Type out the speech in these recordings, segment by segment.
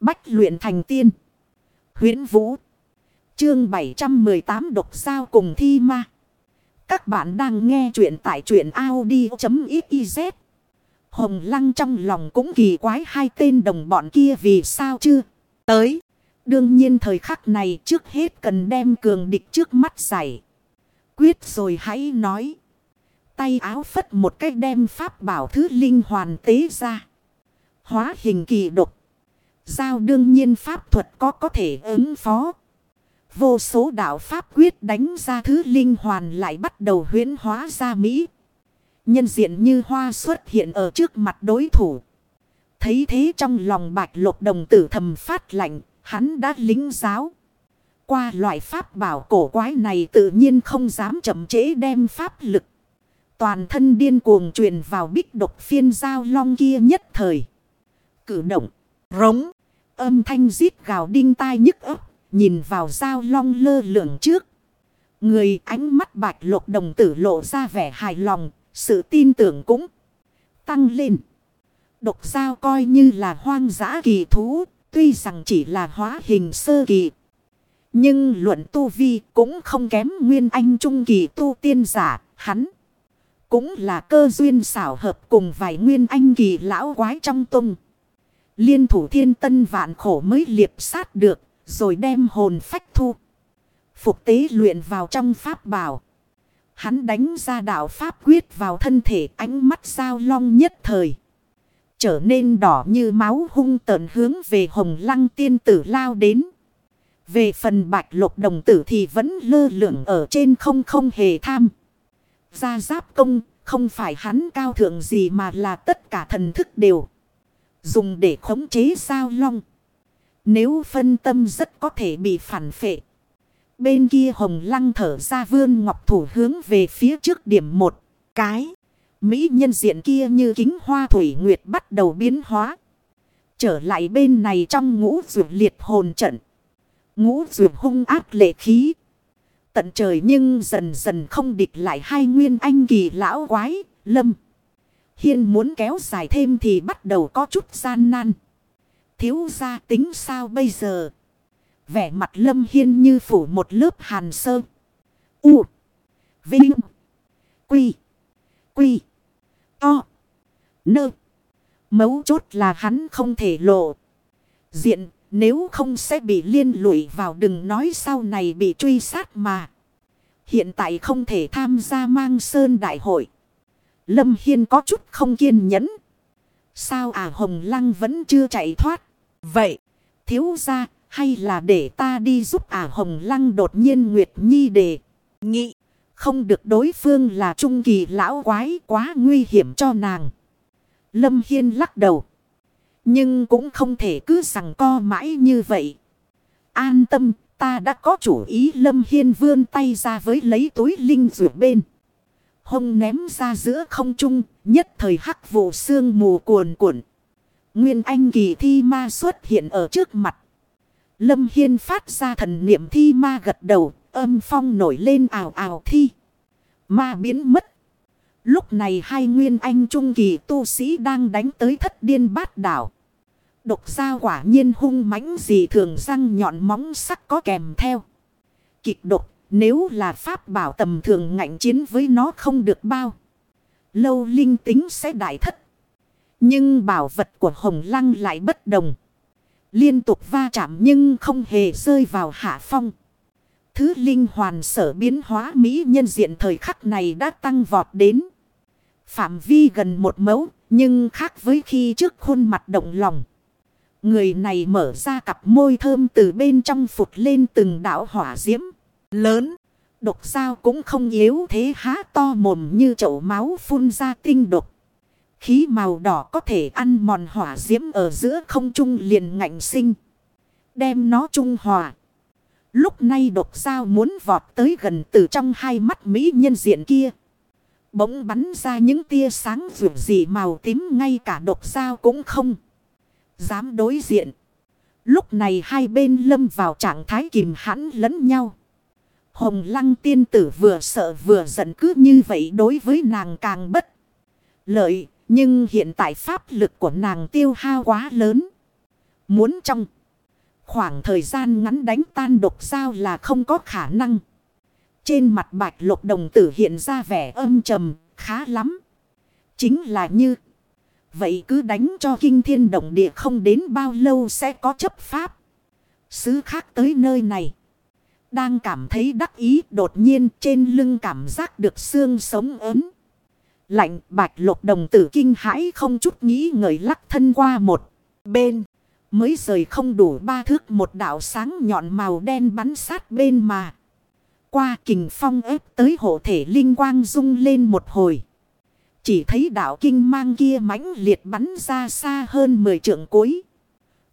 Bách luyện thành tiên. huyễn Vũ. Chương 718 độc sao cùng thi ma. Các bạn đang nghe truyện tại truyện Audi.xyz. Hồng Lăng trong lòng cũng kỳ quái hai tên đồng bọn kia vì sao chưa tới. Đương nhiên thời khắc này trước hết cần đem cường địch trước mắt giải. Quyết rồi hãy nói. Tay áo phất một cách đem pháp bảo thứ linh hoàn tế ra. Hóa hình kỳ độc. Giao đương nhiên pháp thuật có có thể ứng phó. Vô số đạo pháp quyết đánh ra thứ linh hoàn lại bắt đầu huyến hóa ra Mỹ. Nhân diện như hoa xuất hiện ở trước mặt đối thủ. Thấy thế trong lòng bạch lục đồng tử thầm phát lạnh, hắn đã lính giáo. Qua loại pháp bảo cổ quái này tự nhiên không dám chậm chế đem pháp lực. Toàn thân điên cuồng truyền vào bích độc phiên giao long kia nhất thời. Cử động, rống, âm thanh giết gào đinh tai nhức ấp, nhìn vào dao long lơ lửng trước. Người ánh mắt bạch lục đồng tử lộ ra vẻ hài lòng, sự tin tưởng cũng tăng lên. Độc dao coi như là hoang dã kỳ thú, tuy rằng chỉ là hóa hình sơ kỳ. Nhưng luận tu vi cũng không kém nguyên anh trung kỳ tu tiên giả, hắn. Cũng là cơ duyên xảo hợp cùng vài nguyên anh kỳ lão quái trong tung. Liên thủ thiên tân vạn khổ mới liệp sát được, rồi đem hồn phách thu. Phục tế luyện vào trong pháp bảo. Hắn đánh ra đạo pháp quyết vào thân thể ánh mắt sao long nhất thời. Trở nên đỏ như máu hung tợn hướng về hồng lăng tiên tử lao đến. Về phần bạch lục đồng tử thì vẫn lơ lửng ở trên không không hề tham. Gia giáp công không phải hắn cao thượng gì mà là tất cả thần thức đều. Dùng để khống chế sao long. Nếu phân tâm rất có thể bị phản phệ. Bên kia hồng lăng thở ra vươn ngọc thủ hướng về phía trước điểm một cái. Mỹ nhân diện kia như kính hoa thủy nguyệt bắt đầu biến hóa. Trở lại bên này trong ngũ rượu liệt hồn trận. Ngũ rượu hung ác lệ khí. Tận trời nhưng dần dần không địch lại hai nguyên anh kỳ lão quái, lâm. Hiên muốn kéo dài thêm thì bắt đầu có chút gian nan. Thiếu gia tính sao bây giờ? Vẻ mặt lâm hiên như phủ một lớp hàn sơ. U. Vinh. Quy. Quy. To. Nơ. Mấu chốt là hắn không thể lộ. Diện, nếu không sẽ bị liên lụy vào đừng nói sau này bị truy sát mà. Hiện tại không thể tham gia mang sơn đại hội. Lâm Hiên có chút không kiên nhẫn. Sao à Hồng Lăng vẫn chưa chạy thoát. Vậy, thiếu ra hay là để ta đi giúp à Hồng Lăng đột nhiên Nguyệt Nhi đề. Nghị, không được đối phương là trung kỳ lão quái quá nguy hiểm cho nàng. Lâm Hiên lắc đầu. Nhưng cũng không thể cứ rằng co mãi như vậy. An tâm, ta đã có chủ ý Lâm Hiên vươn tay ra với lấy túi linh rượu bên. Hông ném ra giữa không trung, nhất thời hắc vụ sương mù cuồn cuộn. Nguyên Anh kỳ thi ma xuất hiện ở trước mặt. Lâm Hiên phát ra thần niệm thi ma gật đầu, âm phong nổi lên ảo ảo thi. Ma biến mất. Lúc này hai nguyên anh trung kỳ tu sĩ đang đánh tới thất điên bát đảo. Độc sao quả nhiên hung mãnh gì thường răng nhọn móng sắc có kèm theo. Kịch độc nếu là pháp bảo tầm thường ngạnh chiến với nó không được bao. Lâu linh tính sẽ đại thất. Nhưng bảo vật của hồng lăng lại bất đồng. Liên tục va chạm nhưng không hề rơi vào hạ phong. Thứ linh hoàn sở biến hóa Mỹ nhân diện thời khắc này đã tăng vọt đến. Phạm vi gần một mẫu, nhưng khác với khi trước khuôn mặt động lòng. Người này mở ra cặp môi thơm từ bên trong phụt lên từng đảo hỏa diễm. Lớn, độc sao cũng không yếu thế há to mồm như chậu máu phun ra tinh độc. Khí màu đỏ có thể ăn mòn hỏa diễm ở giữa không trung liền ngạnh sinh. Đem nó trung hòa. Lúc này độc sao muốn vọt tới gần từ trong hai mắt Mỹ nhân diện kia. Bỗng bắn ra những tia sáng rượu gì màu tím ngay cả độc sao cũng không. Dám đối diện. Lúc này hai bên lâm vào trạng thái kìm hãn lẫn nhau. Hồng lăng tiên tử vừa sợ vừa giận cứ như vậy đối với nàng càng bất lợi. Nhưng hiện tại pháp lực của nàng tiêu hao quá lớn. Muốn trong khoảng thời gian ngắn đánh tan độc sao là không có khả năng. Trên mặt bạch lục đồng tử hiện ra vẻ âm trầm, khá lắm. Chính là như... Vậy cứ đánh cho kinh thiên động địa không đến bao lâu sẽ có chấp pháp. Sứ khác tới nơi này. Đang cảm thấy đắc ý, đột nhiên trên lưng cảm giác được xương sống ớn. Lạnh, bạch lục đồng tử kinh hãi không chút nghĩ ngợi lắc thân qua một bên. Mới rời không đủ ba thước một đạo sáng nhọn màu đen bắn sát bên mà. Qua kình phong ép tới hộ thể linh quang rung lên một hồi. Chỉ thấy đạo kinh mang kia mãnh liệt bắn ra xa hơn 10 trượng cuối.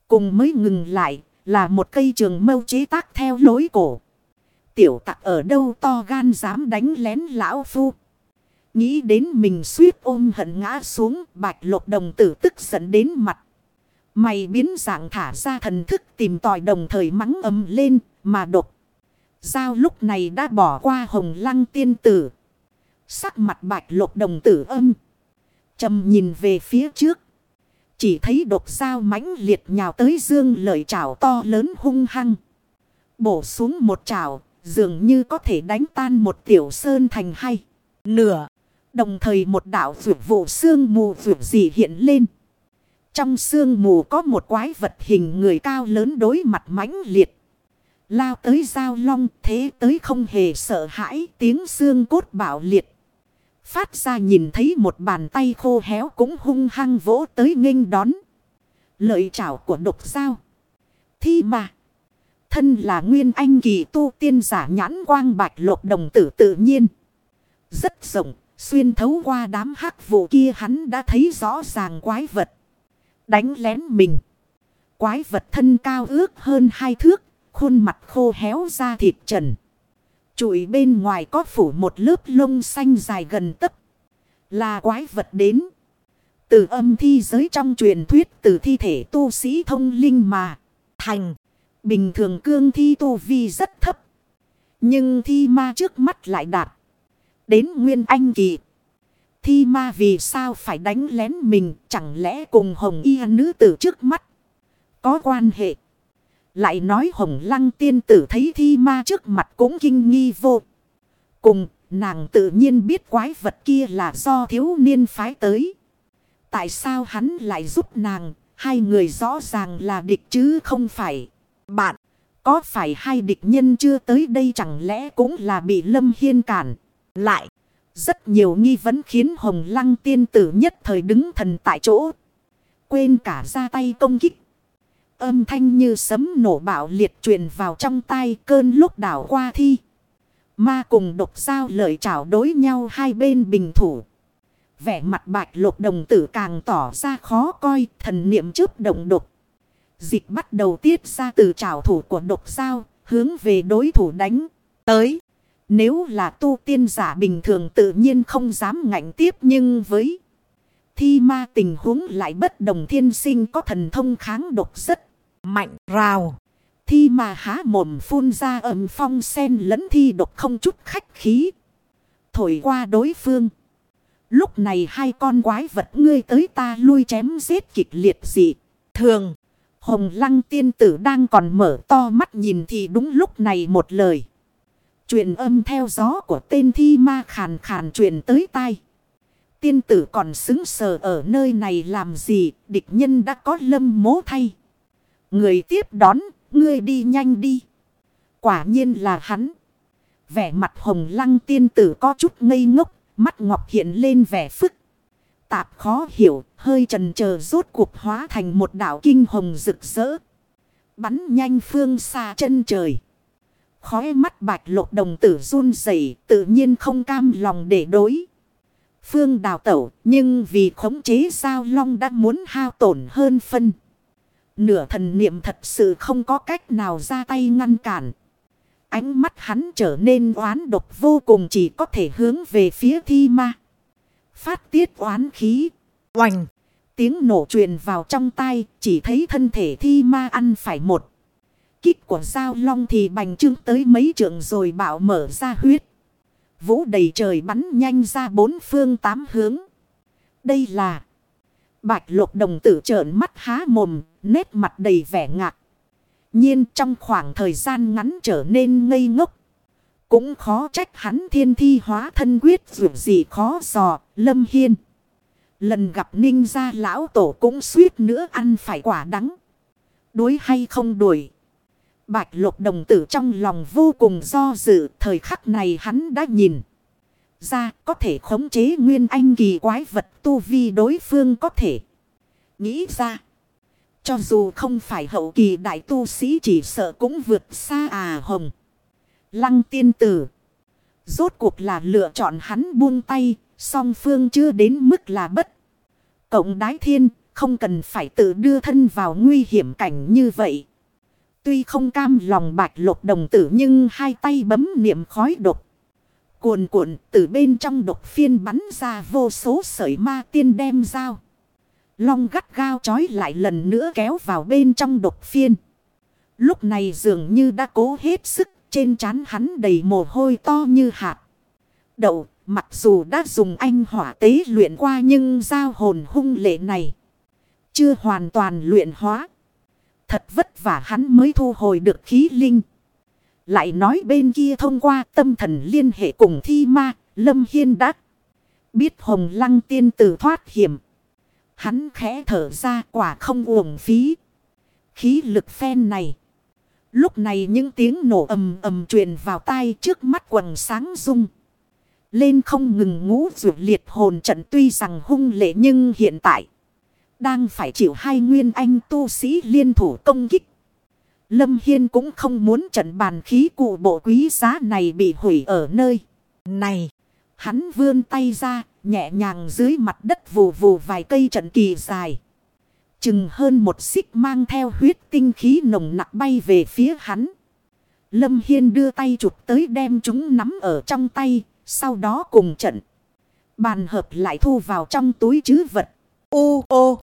Cùng mới ngừng lại, là một cây trường mâu chế tác theo lối cổ. Tiểu tặc ở đâu to gan dám đánh lén lão phu. Nghĩ đến mình suýt ôm hận ngã xuống, bạch lục đồng tử tức giận đến mặt. Mày biến dạng thả ra thần thức tìm tòi đồng thời mắng ấm lên, mà đột. Giao lúc này đã bỏ qua hồng lăng tiên tử. Sắc mặt bạch lục đồng tử âm. trầm nhìn về phía trước. Chỉ thấy độc sao mãnh liệt nhào tới dương lợi chảo to lớn hung hăng. Bổ xuống một chảo dường như có thể đánh tan một tiểu sơn thành hay. Nửa, đồng thời một đảo rượu vụ xương mù rượu dị hiện lên. Trong xương mù có một quái vật hình người cao lớn đối mặt mãnh liệt. Lao tới giao long thế tới không hề sợ hãi tiếng xương cốt bạo liệt. Phát ra nhìn thấy một bàn tay khô héo cũng hung hăng vỗ tới nghênh đón. Lợi chảo của độc sao. Thi mà. Thân là nguyên anh kỳ tu tiên giả nhãn quang bạch lột đồng tử tự nhiên. Rất rộng, xuyên thấu qua đám hắc vụ kia hắn đã thấy rõ ràng quái vật. Đánh lén mình. Quái vật thân cao ước hơn hai thước, khuôn mặt khô héo da thịt trần. chuỗi bên ngoài có phủ một lớp lông xanh dài gần tấc. Là quái vật đến. Từ âm thi giới trong truyền thuyết từ thi thể tu sĩ thông linh mà. Thành. Bình thường cương thi tu vi rất thấp. Nhưng thi ma trước mắt lại đạt. Đến nguyên anh kỳ. Thi ma vì sao phải đánh lén mình chẳng lẽ cùng hồng y nữ tử trước mắt. Có quan hệ. Lại nói hồng lăng tiên tử thấy thi ma trước mặt cũng kinh nghi vô. Cùng, nàng tự nhiên biết quái vật kia là do thiếu niên phái tới. Tại sao hắn lại giúp nàng? Hai người rõ ràng là địch chứ không phải. Bạn, có phải hai địch nhân chưa tới đây chẳng lẽ cũng là bị Lâm Hiên cản? Lại, rất nhiều nghi vấn khiến Hồng Lăng tiên tử nhất thời đứng thần tại chỗ. Quên cả ra tay công kích. Âm thanh như sấm nổ bạo liệt truyền vào trong tay cơn lúc đảo qua thi. Ma cùng độc sao lợi trảo đối nhau hai bên bình thủ. Vẻ mặt bạch lục đồng tử càng tỏ ra khó coi thần niệm trước động độc. Dịch bắt đầu tiết ra từ trảo thủ của độc sao hướng về đối thủ đánh tới. Nếu là tu tiên giả bình thường tự nhiên không dám ngạnh tiếp nhưng với thi ma tình huống lại bất đồng thiên sinh có thần thông kháng độc rất mạnh rào. Thi ma há mồm phun ra ẩm phong sen lẫn thi độc không chút khách khí. Thổi qua đối phương. Lúc này hai con quái vật ngươi tới ta lui chém giết kịch liệt dị. Thường, hồng lăng tiên tử đang còn mở to mắt nhìn thì đúng lúc này một lời. Truyền âm theo gió của tên thi ma khàn khàn truyền tới tai. Tiên tử còn xứng sờ ở nơi này làm gì, địch nhân đã có lâm mố thay. Người tiếp đón, ngươi đi nhanh đi. Quả nhiên là hắn. Vẻ mặt hồng lăng tiên tử có chút ngây ngốc, mắt ngọc hiện lên vẻ phức. Tạp khó hiểu, hơi trần chờ rốt cuộc hóa thành một đảo kinh hồng rực rỡ. Bắn nhanh phương xa chân trời. Khói mắt bạch lộ đồng tử run rẩy tự nhiên không cam lòng để đối. Phương đào tẩu, nhưng vì khống chế sao long đã muốn hao tổn hơn phân. Nửa thần niệm thật sự không có cách nào ra tay ngăn cản. Ánh mắt hắn trở nên oán độc vô cùng chỉ có thể hướng về phía thi ma. Phát tiết oán khí. Oành. Tiếng nổ truyền vào trong tai chỉ thấy thân thể thi ma ăn phải một. Kích của sao long thì bành trương tới mấy trượng rồi bạo mở ra huyết. Vũ đầy trời bắn nhanh ra bốn phương tám hướng. Đây là... Bạch lục đồng tử trợn mắt há mồm, Nét mặt đầy vẻ ngạc. nhiên trong khoảng thời gian ngắn trở nên ngây ngốc. Cũng khó trách hắn thiên thi hóa thân quyết dù gì khó dò, lâm hiên. Lần gặp ninh gia lão tổ cũng suýt nữa ăn phải quả đắng. đuổi hay không đuổi. Bạch lục đồng tử trong lòng vô cùng do dự. Thời khắc này hắn đã nhìn. Ra có thể khống chế nguyên anh kỳ quái vật tu vi đối phương có thể. Nghĩ ra. Cho dù không phải hậu kỳ đại tu sĩ chỉ sợ cũng vượt xa à hồng. Lăng tiên tử. Rốt cuộc là lựa chọn hắn buông tay. Song phương chưa đến mức là bất. Cộng đái thiên, không cần phải tự đưa thân vào nguy hiểm cảnh như vậy. Tuy không cam lòng bạch lục đồng tử nhưng hai tay bấm niệm khói độc. Cuồn cuộn từ bên trong độc phiên bắn ra vô số sợi ma tiên đem dao. Long gắt gao chói lại lần nữa kéo vào bên trong độc phiên. Lúc này dường như đã cố hết sức trên trán hắn đầy mồ hôi to như hạt. Đậu mặc dù đã dùng anh hỏa tế luyện qua nhưng giao hồn hung lệ này. Chưa hoàn toàn luyện hóa. Thật vất vả hắn mới thu hồi được khí linh. Lại nói bên kia thông qua tâm thần liên hệ cùng thi ma, Lâm Hiên đắc biết hồng lăng tiên tử thoát hiểm. Hắn khẽ thở ra quả không uổng phí. Khí lực phen này. Lúc này những tiếng nổ ầm ầm truyền vào tai trước mắt quần sáng rung. Lên không ngừng ngũ rượu liệt hồn trận tuy rằng hung lệ nhưng hiện tại. Đang phải chịu hai nguyên anh tu sĩ liên thủ công kích. Lâm Hiên cũng không muốn trận bàn khí cụ bộ quý giá này bị hủy ở nơi này. Hắn vươn tay ra, nhẹ nhàng dưới mặt đất vù vù vài cây trận kỳ dài. Chừng hơn một xích mang theo huyết tinh khí nồng nặng bay về phía hắn. Lâm Hiên đưa tay chụp tới đem chúng nắm ở trong tay, sau đó cùng trận. Bàn hợp lại thu vào trong túi chứ vật. Ô ô!